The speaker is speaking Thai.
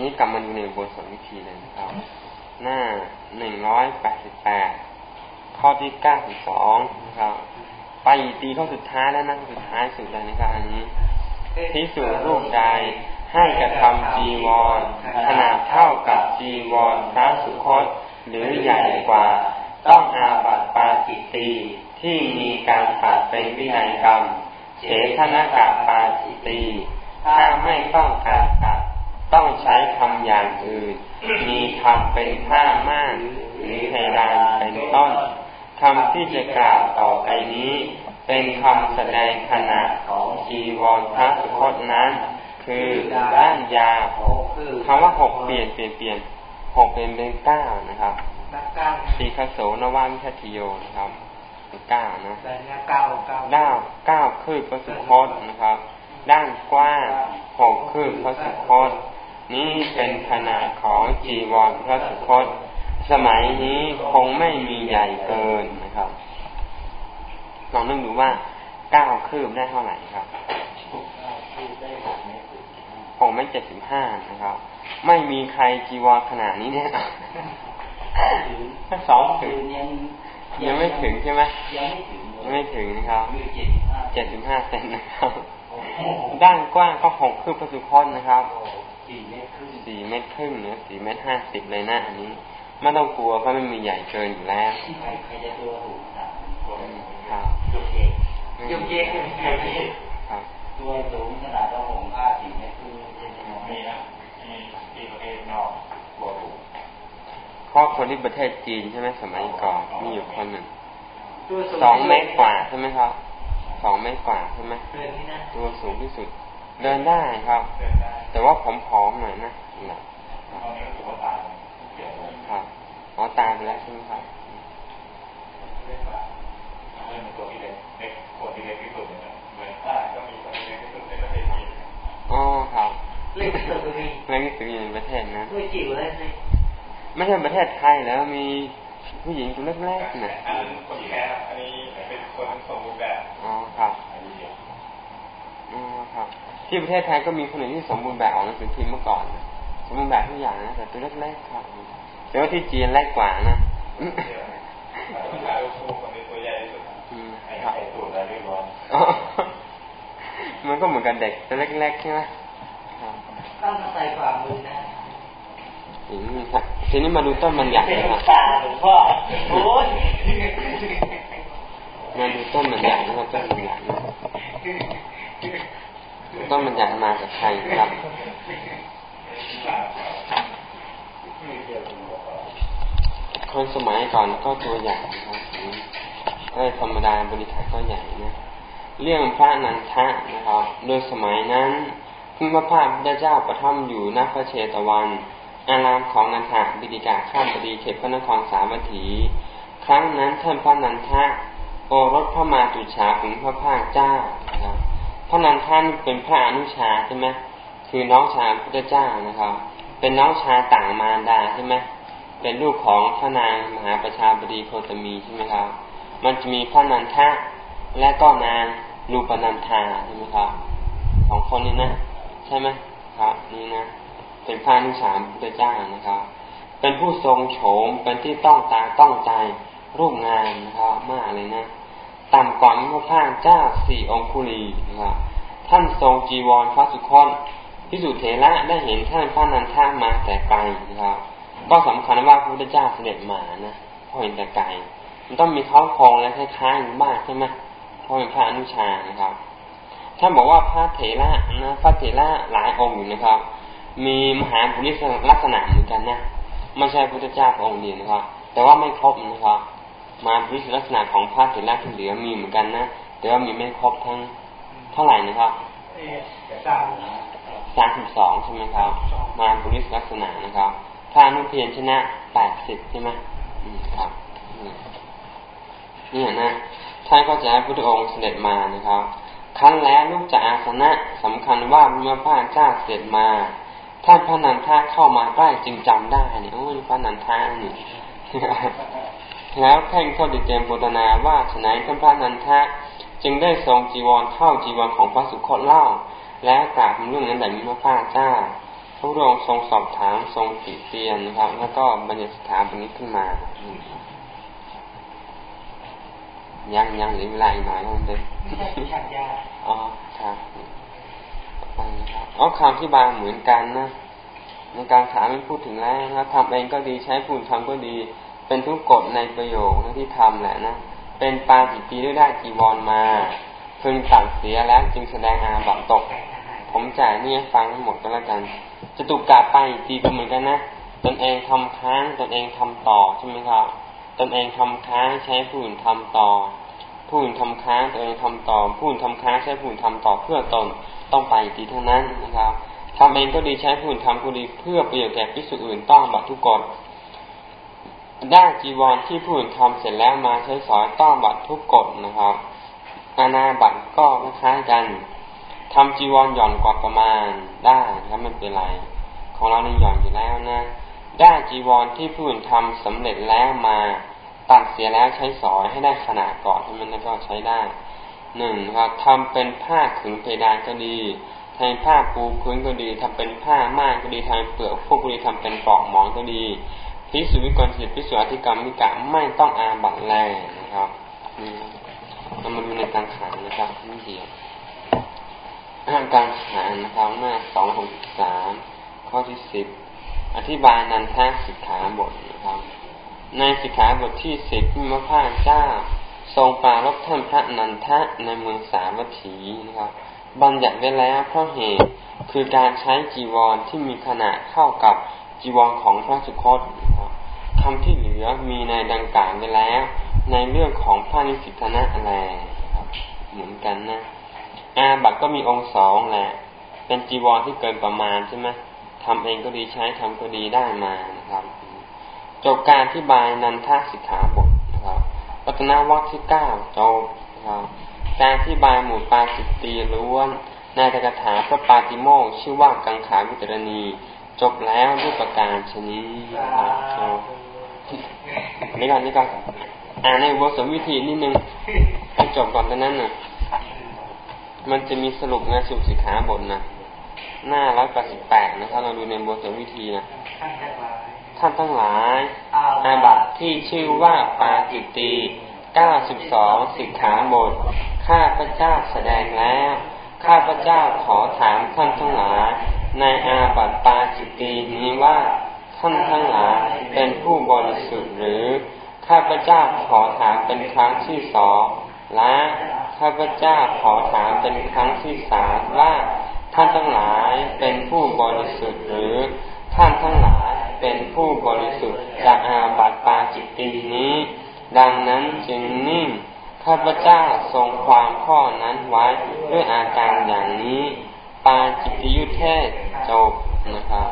นี้กลับมาดูในบทสนวิธีเลยนะครับ หน้าหนึ่งร้อยแปดสิบแปดข้อที่เก้าสิบสองนะครับ ไปตีข้อสุดท้ายแล้วนะสุดท้ายสุดเลยนะครับอันนี้พิสูจรูปใดให้กระทำจีวรขนาดเท่ากับจีวรพระสุคตหรือใหญ่กว่า ต้องอาบัติปาจิตตีที่มีการขาดเป็นวินัยกรรมเฉทนากาปาจิตตีถ้าไม่ต้องการตัด ต้องใช้คำอย่างอื่น มีคำเป็นท่ามาก หรือเพดานเป็นต้นคำที่จะกล่าวต่อไปนี้ เป็นคำแสดงขนาดของจีวรพระสุคตนั้น คือด้านยาวคำว่าหกเปลี่ยนเปลี่ยนเปลี่ยนหกเป็นเป็นเก้านะครับสีคโสนวามิชติโยนะครับเก้านะด้าวเก้าคือพระสุคตนะครับ ด้านกว้างหกคือพระสุคต นี้เป็นขนาดของจีวรพระสุคต สมัยนี้คงไม่มีใหญ่เกินนะครับ ลองนึกดูว่าเก้าคืบได้เท่าไหร่ครับหกไม่เจ็ดสิบห้านะครับ ไม่มีใครจีวรขนาดนี้เนี่ยถ้าสองถึงยังไม่ถึงใช่ไหมยังไม่ถึงนะครับเจ็ดสิบห้าเซนนะครับ ด้านกว้างก็หกคืบพระสุคตนะครับ สี่เมตรครึ่งสี่เมตรครึ่งเนี่ยสี่เมตรห้าสิบเลยนะอันนี้ไม่ต้องกลัวเพราะไม่มีใหญ่เกินอยู่แล้วใครจะตัวถูกครับยกเยกยกเยกครับตัวสูงขนาดเราห่มผ้าสี่เมตรครึ่งมีนะมีที่ประเทศนอกตัวถูกเพราะคนที่ประเทศจีนใช่ไหมสมัยก่อนมีอยู่คนหนึ่งสองเมตรกว่าใช่ไหมครับสองเมตรกว่าใช่ไหมตัวสูงที่สุด เดินได้ครับ แต่ว่าผอมๆหน่อยนะนะครับอ๋อตายไปแล้วใช่ไหมครับอ๋อครับเล็กที่สุดมีเล็กที่สุดอยู่ในประเทศนะไม่จิ๋วเลยไม่ใช่ประเทศไทยแล้วมีผู้หญิงตัวเล็กๆนะอันนี้คนแค่อันนี้เป็นคนสมบูรณ์แบบอ๋อครับอ๋อครับ ที่ประเทศไทยก็มีคนหนึ่งที่สมบูรณ์แบบออกหนังสือพิมพ์เมื่อก่อนสมบูรณ์แบบทุกอย่างนะแต่ตัวเล็กๆครับแต่ว่าที่จีนเล็กกว่านะมันก็เหมือนกันเด็กตัวเล็กๆใช่ไหมต้องใส่ความมือนะทีนี้มาดูต้นมันใหญ่นะครับมาดูต้นมันใหญ่นะครับต้นมันใหญ่ ต้นมันใหญ่มาจากใครครับคนสมัยก่อนก็ตัวใหญ่นะครับก็ธรรมดาบริษัทก็ใหญ่นะเรื่องพระนันทะนะครับ โดยสมัยนั้นพึ่งพระพาพระเจ้าประทับอยู่ณพระเชตวัน อารามของนันทะบิดิกาข้ามบดีเขตพระนครสาวัตถี ครั้งนั้นท่านพระนันทะโอรสพระมาตุชาถึงพระภาคเจ้านะครับ พระนันท่านเป็นพระอนุชาใช่ไหมคือน้องชายพระเจ้านะครับ เป็นน้องชายต่างมารดาใช่ไหมเป็นลูกของพระนางมหาประชาบดีโคตมีใช่ไหมครับ มันจะมีพระนันทะและก็นางลูปนันทาใช่ไหมครับสองคนนี้นะ ใช่ไหมครับ นี่นะ เป็นพระนุสามพระเจ้านะครับ เป็นผู้ทรงโฉมเป็นที่ต้องตาต้องใจรูปงานนะครับมากเลยนะ ต่ำกว่าพระพาเจ้าสี่องคุลีนะครับท่านทรงจีวรพระสุคตพิสุเทระได้เห็นท่านพระนันทามาแต่ไกลนะครับ ก็สำคัญว่าพระพุทธเจ้าเสด็จมานะพอเห็นแต่ไกลมันต้องมีเขาคองและคล้ายๆอยู่บ้างใช่ไหมเพราะเป็นพระอนุชานะครับท่านบอกว่าพระเถระนะพระเถระหลายองค์อยู่นะครับ มีมหาบุริสลักษณะเหมือนกันนะไม่ใช่พระพุทธเจ้าองค์เดียวนะครับ แต่ว่าไม่ครบนะครับ มาบุริสลักษณะของพระเถระที่เหลือมีเหมือนกันนะ แต่ว่ามีไม่ครบทั้งเท่าไหร่นะครับสามสิบสองใช่ไหมครับ มาบุริสลักษณะนะครับพานุเพียรชนะแปดสิบใช่ไหมครับนี่นะท่านก็จะให้พระองค์เสด็จมานะครับ ครั้นแล้วลูกจากอาสนะสำคัญว่าเมื่อพระเจ้าเสด็จมา ท่านพระนันทาเข้ามาใกล้จึงจำได้เนี่ยโอ้ยพระนันทานี่ แล้วแท่งเข้าดิเจมโบตนาว่าฉนัยท่านพระนันทาจึงได้ทรงจีวรเข้าจีวรของพระสุคตเล่า แล้วกราบเรื่องนั้นแต่มีพระพาเจ้าพระองค์ทรงสอบถามทรงติเตียนนะครับ แล้วก็บัญญัติสถาบนี้ขึ้นมายังยังหรือเวลาอีกหน่อยนั่นเองอ๋อครับไปนะครับอ๋อคำที่บางเหมือนกันนะในการถามไม่พูดถึงแล้วนะครับทำเองก็ดีใช้ผู้ทำก็ดี เป็นทุกกฎในประโยคที่ทำแหละนะเป็นปาจิตีด้วยได้จีวรมาพึงตัดเสียแล้วจึงแสดงอาบัตตก ผมจ่ายนี่ฟังให้หมดก็แล้วกันจะตุกกาไปตีก็เหมือนกันนะตนเองทำค้างตนเองทำต่อใช่ไหมครับตนเองทำค้างใช้ผู้อื่นทำต่อ ผู้อื่นทำค้างตนเองทำต่อ ผู้อื่นทำค้างใช้ผู้อื่นทำต่อเพื่อตนต้องไปตีเท่านั้นนะครับทำเองก็ดีใช้ผู้อื่นทำก็ดีเพื่อประโยชน์แก่พิสุอื่นต้องบัตทุกกฎ ได้จีวรที่ผู้อื่นทำเสร็จแล้วมาใช้สอยต้องบัตทุกกฎนะครับ อาณาบัตก็คล้ายกันทำจีวรหย่อนกว่าประมาณได้ครับไม่เป็นไร ของเรานี่หย่อนอยู่แล้วนะ ได้จีวรที่ผู้อื่นทำสำเร็จแล้วมาตัดเสียแล้วใช้สอยให้ได้ขนาดก่อนที่มันก็ใช้ได้หนึ่งครับทำเป็นผ้าขึงเพดานก็ดีทำผ้าปูพื้นก็ดีทำเป็นผ้าม่านก็ดีทำเปลือกพวกก็ดีทำเป็นปลอกหมอนก็ดี พิสุวิกรสิทธิพิสุอธิกรรมมิกะไม่ต้องอาบัตแรงนะครับเรามาดูในการขานนะครับนี่เดียวการขานนะครับหน้าสองหกสามข้อที่สิบอธิบายนันทสิกขาบทนะครับ ในสิกขาบทที่สิบพิมพระเจ้า ทรงปรารบท่านพระนันทะในเมืองสาวัตถีนะครับ บัญญัติไว้แล้วเพราะเหตุคือการใช้จีวรที่มีขนาดเข้ากับจีวรของพระสุคต คำที่เหลือมีในดังกล่าวไว้แล้ว ในเรื่องของพระนิสิตนะอะไรครับเหมือนกันนะ อาบัตก็มีองค์สองแหละ เป็นจีวรที่เกินประมาณใช่ไหมทำเองก็ดีใช้ทำก็ดีได้มานะครับ จบการที่บายนันทสิกขาบทนะครับปัตนาวัคที่เก้าจบนะครับการที่บายหมู่ปาจิตีล้วนในตกถาพระปาติโมกชื่อว่ากังขาวิตรณี จบแล้วด้วยประการชนี้นะครับ นี่ก่อนนี่ก่อนอ่านในบทสมวิธีนิดนึงให้จบก่อนตอนนั้นน่ะ มันจะมีสรุปนะสุสิขาบทนะหน้าร้อยแปดสิบแปดนะครับเราดูในบทสมวิธีนะท่านทั้งหลาย อาบัตที่ชื่อว่าปาจิตตีเก้าสิบสองสิกขาบท ข้าพระเจ้าแสดงแล้ว ข้าพระเจ้าขอถามท่านทั้งหลาย ในอาบัตปาจิตตีนี้ว่า ท่านทั้งหลายเป็นผู้บริสุทธิ์หรือ ข้าพเจ้าขอถามเป็นครั้งที่สองและข้าพเจ้าขอถามเป็นครั้งที่สามว่าท่านทั้งหลายเป็นผู้บริสุทธิ์หรือ ท่านทั้งหลายเป็นผู้บริสุทธิ์จากอาบัติปาจิตตินี้ ดังนั้นจึงนิ่งข้าพเจ้าทรงความข้อนั้นไว้ด้วยอาการอย่างนี้ ปาจิตยุเทศจบนะครับ